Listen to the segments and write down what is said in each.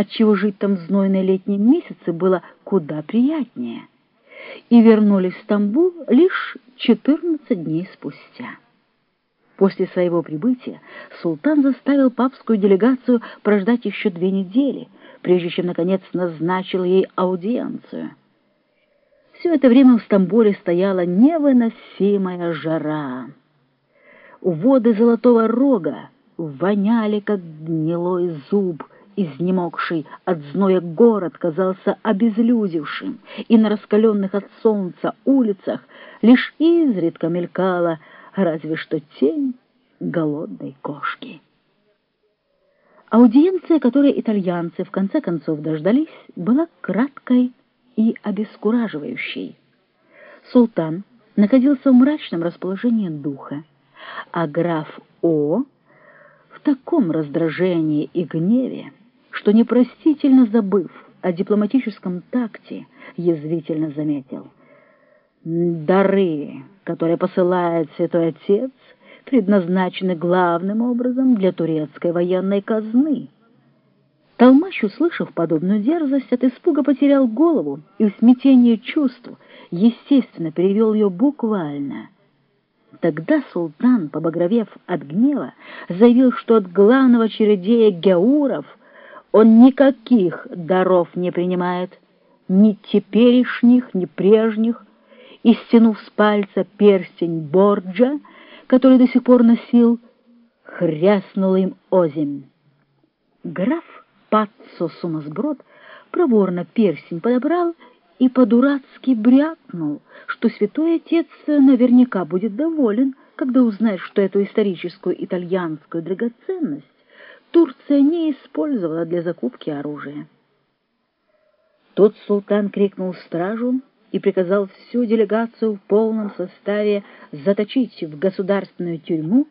отчего жить там в знойные летние месяцы было куда приятнее, и вернулись в Стамбул лишь 14 дней спустя. После своего прибытия султан заставил папскую делегацию прождать еще две недели, прежде чем, наконец, назначил ей аудиенцию. Все это время в Стамбуле стояла невыносимая жара. Воды Золотого Рога воняли, как гнилой зуб, изнемогший от зноя город казался обезлюдевшим, и на раскаленных от солнца улицах лишь изредка мелькала разве что тень голодной кошки. Аудиенция, которой итальянцы в конце концов дождались, была краткой и обескураживающей. Султан находился в мрачном расположении духа, а граф О в таком раздражении и гневе, что непростительно забыв о дипломатическом такте, язвительно заметил. «Дары, которые посылает Святой Отец, предназначены главным образом для турецкой военной казны». Толмач, услышав подобную дерзость, от испуга потерял голову и в смятении чувств, естественно, перевел ее буквально. Тогда султан, побагровев от гнева, заявил, что от главного чередея Геуров он никаких даров не принимает, ни теперешних, ни прежних, и, стянув с пальца перстень Борджа, который до сих пор носил, хряснул им озимь. Граф Паццо Сумасброд проворно перстень подобрал и по-дурацки брякнул, что святой отец наверняка будет доволен, когда узнает, что эту историческую итальянскую драгоценность Турция не использовала для закупки оружия. Тот султан крикнул стражу и приказал всю делегацию в полном составе заточить в государственную тюрьму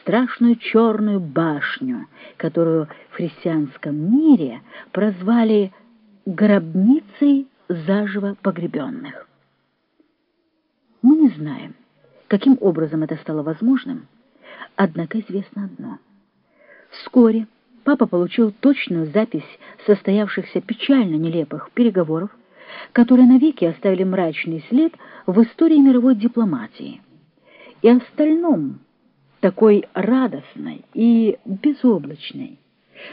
страшную черную башню, которую в христианском мире прозвали «гробницей заживо погребенных». Мы не знаем, каким образом это стало возможным, однако известно одно. Вскоре папа получил точную запись состоявшихся печально нелепых переговоров, которые навеки оставили мрачный след в истории мировой дипломатии. И остальном такой радостной и безоблачной.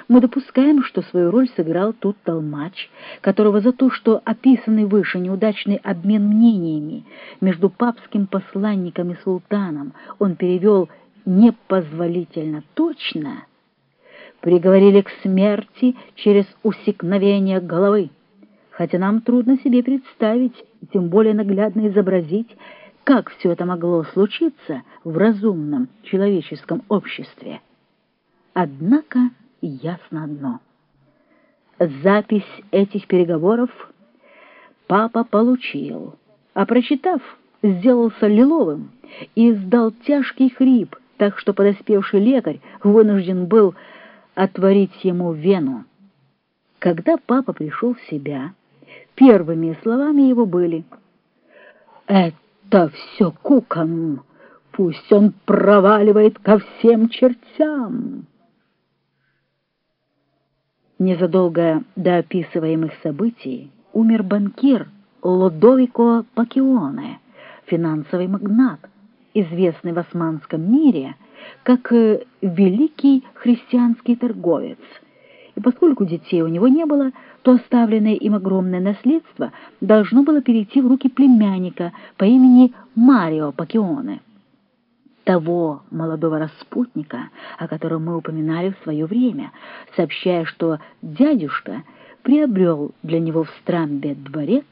Мы допускаем, что свою роль сыграл тот толмач, которого за то, что описанный выше неудачный обмен мнениями между папским посланником и султаном он перевел непозволительно точно, приговорили к смерти через усекновение головы, хотя нам трудно себе представить, тем более наглядно изобразить, как все это могло случиться в разумном человеческом обществе. Однако ясно одно. Запись этих переговоров папа получил, а прочитав, сделался лиловым и издал тяжкий хрип, так что подоспевший лекарь вынужден был отворить ему вену. Когда папа пришел в себя, первыми словами его были «Это все кукон. Пусть он проваливает ко всем чертям. Незадолго до описываемых событий умер банкир Лодовико Пакионе, финансовый магнат, известный в османском мире как э, великий христианский торговец — и поскольку детей у него не было, то оставленное им огромное наследство должно было перейти в руки племянника по имени Марио Пакионе, того молодого распутника, о котором мы упоминали в свое время, сообщая, что дядюшка приобрел для него в Страмбе дворец,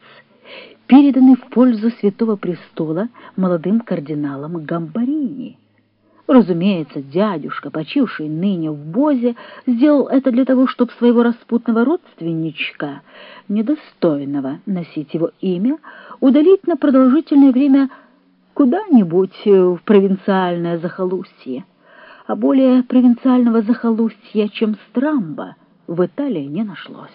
переданный в пользу Святого Престола молодым кардиналом Гамбарини. Разумеется, дядюшка, почивший ныне в Бозе, сделал это для того, чтобы своего распутного родственничка, недостойного носить его имя, удалить на продолжительное время куда-нибудь в провинциальное захолустье. А более провинциального захолустья, чем Страмба, в Италии не нашлось.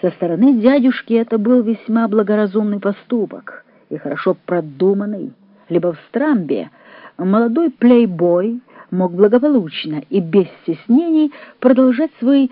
Со стороны дядюшки это был весьма благоразумный поступок и хорошо продуманный, либо в Страмбе, молодой плейбой мог благополучно и без стеснений продолжать свой